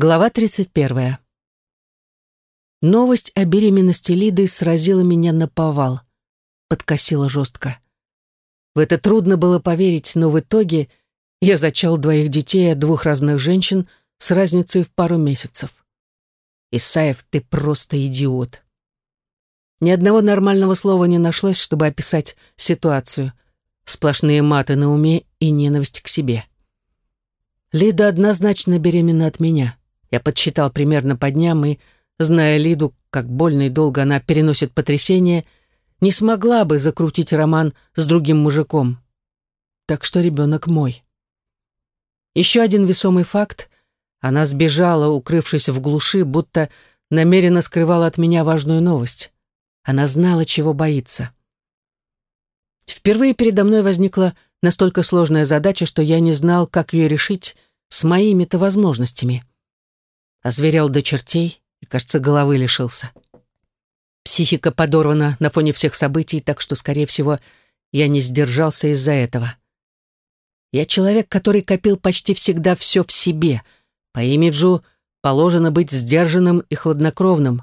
Глава 31. Новость о беременности Лиды сразила меня на повал. Подкосила жестко. В это трудно было поверить, но в итоге я зачал двоих детей от двух разных женщин с разницей в пару месяцев. Исаев, ты просто идиот. Ни одного нормального слова не нашлось, чтобы описать ситуацию. Сплошные маты на уме и ненависть к себе. Лида однозначно беременна от меня. Я подсчитал примерно по дням и, зная Лиду, как больно и долго она переносит потрясение, не смогла бы закрутить роман с другим мужиком. Так что ребенок мой. Еще один весомый факт. Она сбежала, укрывшись в глуши, будто намеренно скрывала от меня важную новость. Она знала, чего боится. Впервые передо мной возникла настолько сложная задача, что я не знал, как ее решить с моими-то возможностями озверел до чертей и, кажется, головы лишился. Психика подорвана на фоне всех событий, так что, скорее всего, я не сдержался из-за этого. Я человек, который копил почти всегда все в себе. По имиджу положено быть сдержанным и хладнокровным,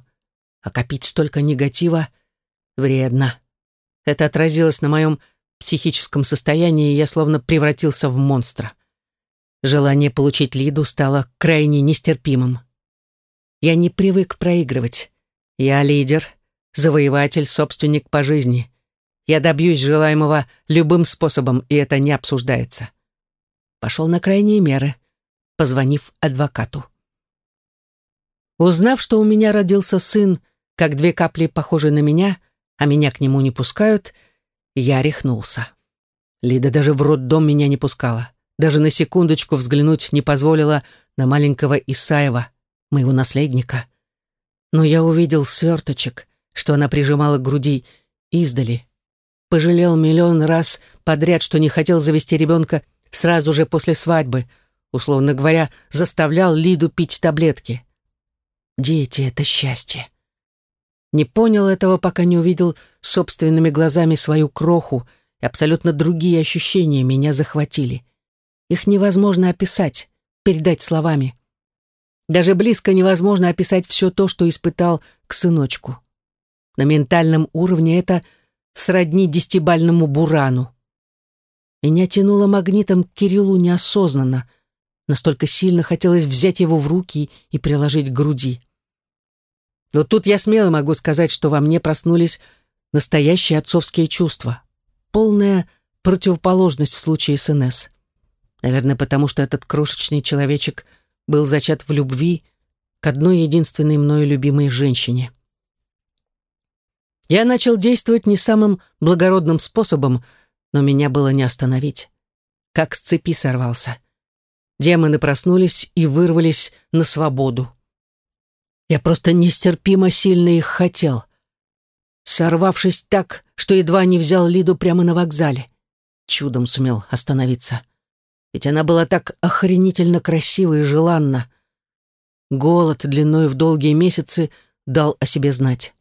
а копить столько негатива вредно. Это отразилось на моем психическом состоянии, и я словно превратился в монстра. Желание получить Лиду стало крайне нестерпимым. Я не привык проигрывать. Я лидер, завоеватель, собственник по жизни. Я добьюсь желаемого любым способом, и это не обсуждается. Пошел на крайние меры, позвонив адвокату. Узнав, что у меня родился сын, как две капли похожие на меня, а меня к нему не пускают, я рехнулся. Лида даже в роддом меня не пускала. Даже на секундочку взглянуть не позволила на маленького Исаева, моего наследника. Но я увидел сверточек, что она прижимала к груди издали. Пожалел миллион раз подряд, что не хотел завести ребенка сразу же после свадьбы, условно говоря, заставлял Лиду пить таблетки. Дети — это счастье. Не понял этого, пока не увидел собственными глазами свою кроху, и абсолютно другие ощущения меня захватили. Их невозможно описать, передать словами. Даже близко невозможно описать все то, что испытал к сыночку. На ментальном уровне это сродни десятибальному бурану. Меня тянуло магнитом к Кириллу неосознанно. Настолько сильно хотелось взять его в руки и приложить к груди. Вот тут я смело могу сказать, что во мне проснулись настоящие отцовские чувства. Полная противоположность в случае с НС. Наверное, потому что этот крошечный человечек — был зачат в любви к одной единственной мною любимой женщине. Я начал действовать не самым благородным способом, но меня было не остановить. Как с цепи сорвался. Демоны проснулись и вырвались на свободу. Я просто нестерпимо сильно их хотел. Сорвавшись так, что едва не взял Лиду прямо на вокзале. Чудом сумел остановиться ведь она была так охренительно красива и желанна. Голод длиной в долгие месяцы дал о себе знать.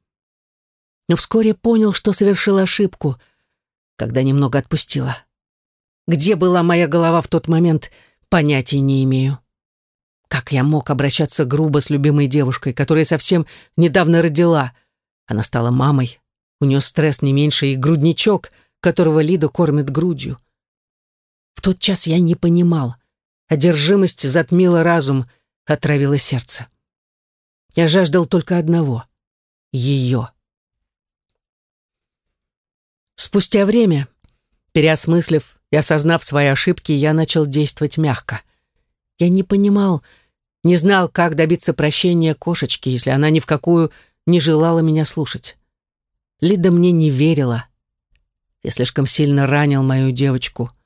Но вскоре понял, что совершил ошибку, когда немного отпустила. Где была моя голова в тот момент, понятия не имею. Как я мог обращаться грубо с любимой девушкой, которая совсем недавно родила? Она стала мамой. У нее стресс не меньше и грудничок, которого Лида кормит грудью. Тот час я не понимал. Одержимость затмила разум, отравила сердце. Я жаждал только одного — ее. Спустя время, переосмыслив и осознав свои ошибки, я начал действовать мягко. Я не понимал, не знал, как добиться прощения кошечки, если она ни в какую не желала меня слушать. Лида мне не верила. Я слишком сильно ранил мою девочку —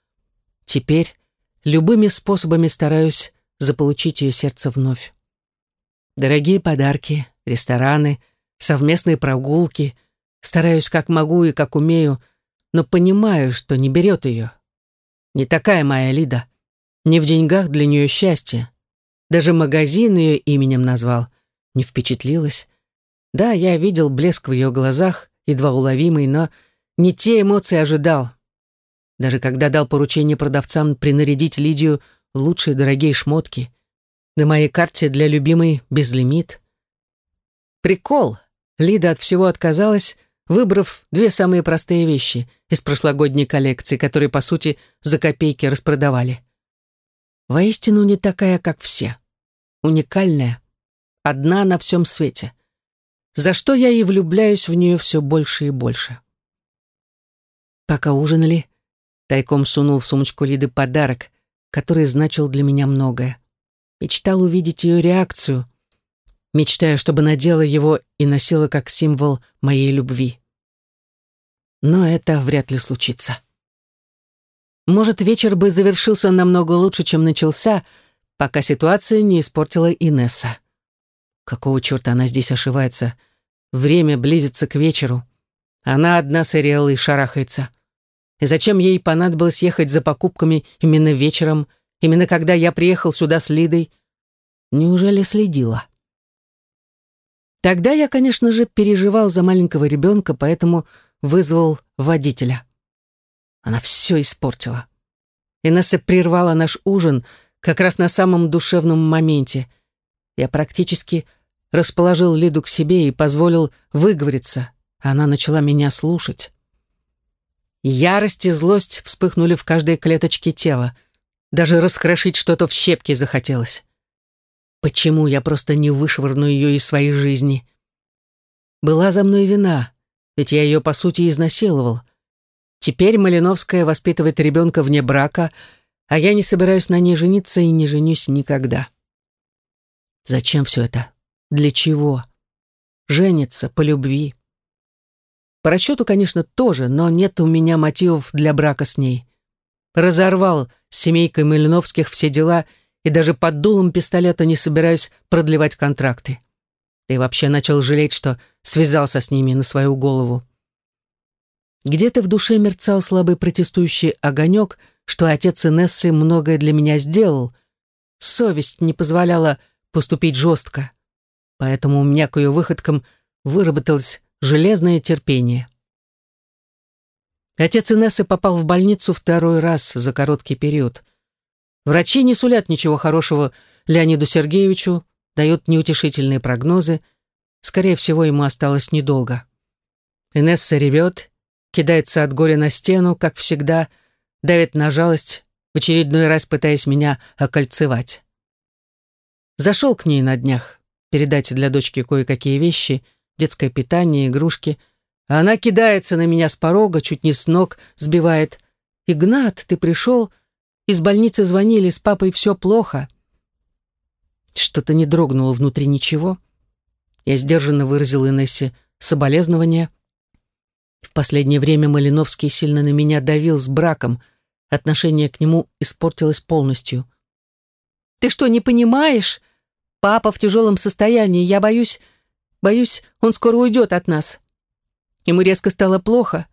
Теперь любыми способами стараюсь заполучить ее сердце вновь. Дорогие подарки, рестораны, совместные прогулки. Стараюсь как могу и как умею, но понимаю, что не берет ее. Не такая моя Лида. Не в деньгах для нее счастье. Даже магазин ее именем назвал. Не впечатлилась. Да, я видел блеск в ее глазах, едва уловимый, но не те эмоции ожидал. Даже когда дал поручение продавцам принарядить Лидию в лучшие дорогие шмотки. На моей карте для любимой безлимит. Прикол. Лида от всего отказалась, выбрав две самые простые вещи из прошлогодней коллекции, которые, по сути, за копейки распродавали. Воистину не такая, как все. Уникальная. Одна на всем свете. За что я и влюбляюсь в нее все больше и больше. Пока ужинали, тайком сунул в сумочку Лиды подарок, который значил для меня многое. Мечтал увидеть ее реакцию, мечтая, чтобы надела его и носила как символ моей любви. Но это вряд ли случится. Может, вечер бы завершился намного лучше, чем начался, пока ситуацию не испортила Инесса. Какого черта она здесь ошивается? Время близится к вечеру. Она одна с Эриэлой шарахается. И зачем ей понадобилось ехать за покупками именно вечером, именно когда я приехал сюда с Лидой? Неужели следила? Тогда я, конечно же, переживал за маленького ребенка, поэтому вызвал водителя. Она все испортила. Инесса прервала наш ужин как раз на самом душевном моменте. Я практически расположил Лиду к себе и позволил выговориться. Она начала меня слушать. Ярость и злость вспыхнули в каждой клеточке тела. Даже раскрошить что-то в щепки захотелось. Почему я просто не вышвырну ее из своей жизни? Была за мной вина, ведь я ее, по сути, изнасиловал. Теперь Малиновская воспитывает ребенка вне брака, а я не собираюсь на ней жениться и не женюсь никогда. Зачем все это? Для чего? Жениться по любви. По расчету, конечно, тоже, но нет у меня мотивов для брака с ней. Разорвал с семейкой Малиновских все дела и даже под дулом пистолета не собираюсь продлевать контракты. И вообще начал жалеть, что связался с ними на свою голову. Где-то в душе мерцал слабый протестующий огонек, что отец Инессы многое для меня сделал. Совесть не позволяла поступить жестко. Поэтому у меня к ее выходкам выработалось железное терпение. Отец Инессы попал в больницу второй раз за короткий период. Врачи не сулят ничего хорошего Леониду Сергеевичу, дают неутешительные прогнозы. Скорее всего, ему осталось недолго. Инесса ревет, кидается от горя на стену, как всегда, давит на жалость, в очередной раз пытаясь меня окольцевать. Зашел к ней на днях, передать для дочки кое-какие вещи, детское питание, игрушки, а она кидается на меня с порога, чуть не с ног сбивает. «Игнат, ты пришел?» Из больницы звонили, с папой все плохо. Что-то не дрогнуло внутри ничего. Я сдержанно выразил Инессе соболезнования. В последнее время Малиновский сильно на меня давил с браком. Отношение к нему испортилось полностью. «Ты что, не понимаешь? Папа в тяжелом состоянии. Я боюсь... Боюсь, он скоро уйдет от нас. Ему резко стало плохо.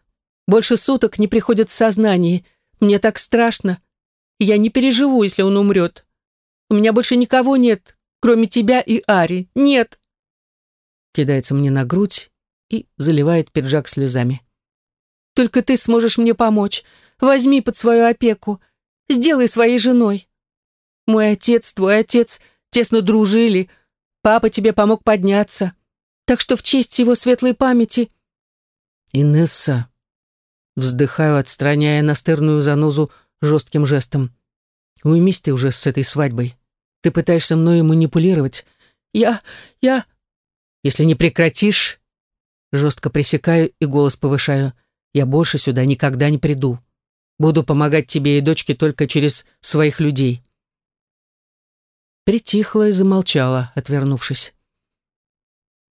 Больше суток не приходит в сознание. Мне так страшно. Я не переживу, если он умрет. У меня больше никого нет, кроме тебя и Ари. Нет!» Кидается мне на грудь и заливает пиджак слезами. «Только ты сможешь мне помочь. Возьми под свою опеку. Сделай своей женой. Мой отец, твой отец тесно дружили. Папа тебе помог подняться. Так что в честь его светлой памяти...» «Инесса...» Вздыхаю, отстраняя настырную занозу жестким жестом. «Уймись ты уже с этой свадьбой. Ты пытаешься мною манипулировать. Я... я...» «Если не прекратишь...» Жестко пресекаю и голос повышаю. «Я больше сюда никогда не приду. Буду помогать тебе и дочке только через своих людей». Притихла и замолчала, отвернувшись.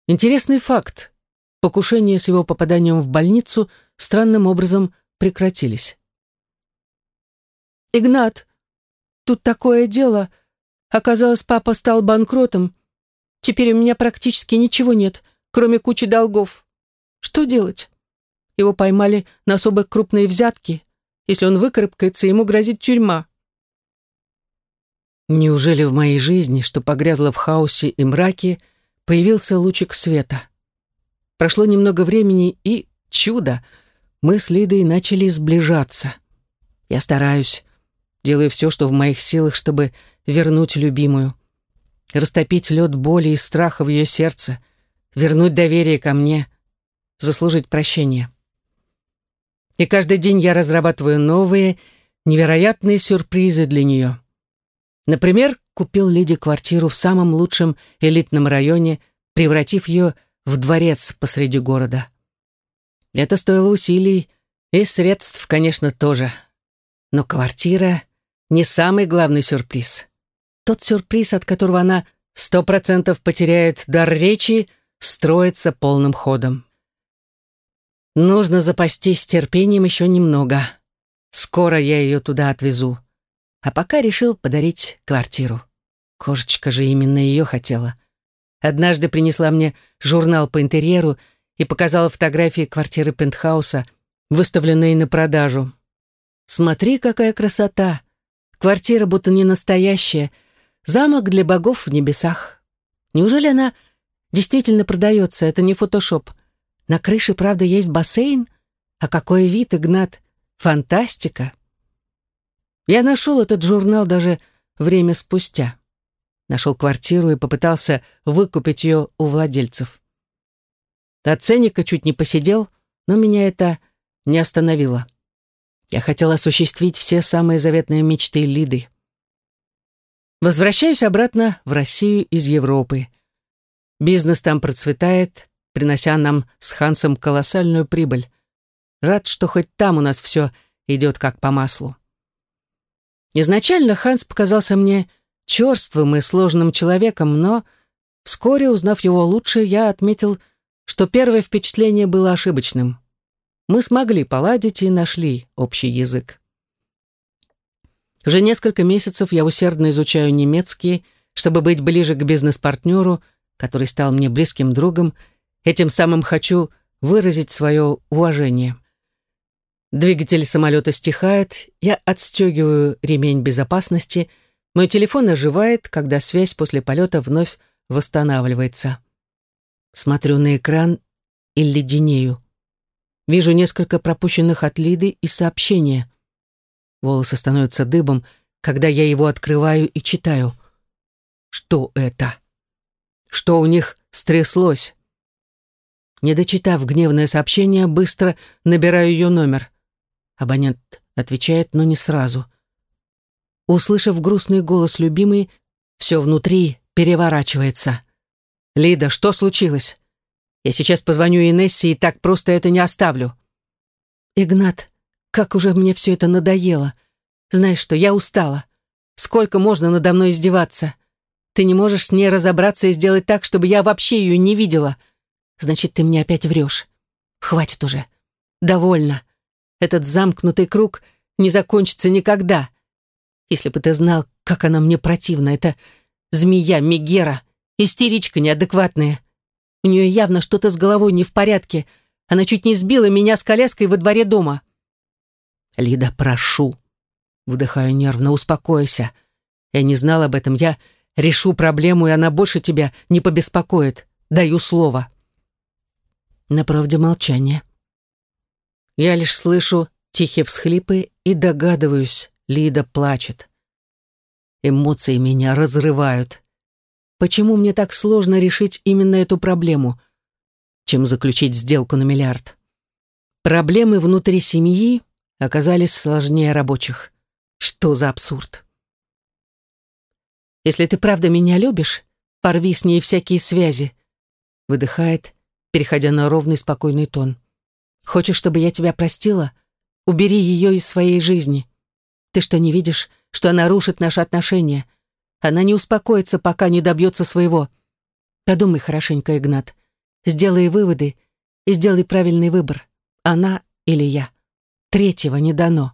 Интересный факт. Покушения с его попаданием в больницу странным образом прекратились. «Игнат, тут такое дело. Оказалось, папа стал банкротом. Теперь у меня практически ничего нет, кроме кучи долгов. Что делать? Его поймали на особо крупные взятки. Если он выкарабкается, ему грозит тюрьма». Неужели в моей жизни, что погрязла в хаосе и мраке, появился лучик света? Прошло немного времени, и чудо! Мы с Лидой начали сближаться. Я стараюсь, Делаю все, что в моих силах, чтобы вернуть любимую. растопить лед боли и страха в ее сердце, вернуть доверие ко мне, заслужить прощение. И каждый день я разрабатываю новые, невероятные сюрпризы для нее. Например, купил Лиде квартиру в самом лучшем элитном районе, превратив ее в дворец посреди города. Это стоило усилий и средств, конечно, тоже. Но квартира — не самый главный сюрприз. Тот сюрприз, от которого она сто процентов потеряет дар речи, строится полным ходом. Нужно запастись терпением еще немного. Скоро я ее туда отвезу. А пока решил подарить квартиру. Кошечка же именно ее хотела. Однажды принесла мне журнал по интерьеру и показала фотографии квартиры пентхауса, выставленные на продажу. Смотри, какая красота! Квартира будто не настоящая. Замок для богов в небесах. Неужели она действительно продается? Это не фотошоп. На крыше, правда, есть бассейн? А какой вид, Игнат! Фантастика! Я нашел этот журнал даже время спустя. Нашел квартиру и попытался выкупить ее у владельцев. От ценника чуть не посидел, но меня это не остановило. Я хотел осуществить все самые заветные мечты Лиды. Возвращаюсь обратно в Россию из Европы. Бизнес там процветает, принося нам с Хансом колоссальную прибыль. Рад, что хоть там у нас все идет как по маслу. Изначально Ханс показался мне черствым и сложным человеком, но вскоре, узнав его лучше, я отметил, что первое впечатление было ошибочным. Мы смогли поладить и нашли общий язык. Уже несколько месяцев я усердно изучаю немецкий, чтобы быть ближе к бизнес-партнеру, который стал мне близким другом, этим самым хочу выразить свое уважение. Двигатель самолета стихает, я отстегиваю ремень безопасности, мой телефон оживает, когда связь после полета вновь восстанавливается. Смотрю на экран и леденею. Вижу несколько пропущенных от Лиды и сообщения. Волосы становятся дыбом, когда я его открываю и читаю. Что это? Что у них стряслось? Не дочитав гневное сообщение, быстро набираю ее номер. Абонент отвечает, но не сразу. Услышав грустный голос любимой, все внутри переворачивается. «Лида, что случилось? Я сейчас позвоню Инессе и так просто это не оставлю». «Игнат, как уже мне все это надоело. Знаешь что, я устала. Сколько можно надо мной издеваться? Ты не можешь с ней разобраться и сделать так, чтобы я вообще ее не видела. Значит, ты мне опять врешь. Хватит уже. Довольно. Этот замкнутый круг не закончится никогда. Если бы ты знал, как она мне противна, это змея Мегера, истеричка неадекватная. У нее явно что-то с головой не в порядке. Она чуть не сбила меня с коляской во дворе дома. Лида, прошу. Выдыхаю нервно, успокойся. Я не знал об этом. Я решу проблему, и она больше тебя не побеспокоит. Даю слово. На правде молчание. Я лишь слышу тихие всхлипы и догадываюсь, Лида плачет. Эмоции меня разрывают. Почему мне так сложно решить именно эту проблему, чем заключить сделку на миллиард? Проблемы внутри семьи оказались сложнее рабочих. Что за абсурд? Если ты правда меня любишь, порви с ней всякие связи. Выдыхает, переходя на ровный спокойный тон. Хочешь, чтобы я тебя простила? Убери ее из своей жизни. Ты что, не видишь, что она рушит наши отношения? Она не успокоится, пока не добьется своего. Подумай хорошенько, Игнат. Сделай выводы и сделай правильный выбор. Она или я. Третьего не дано.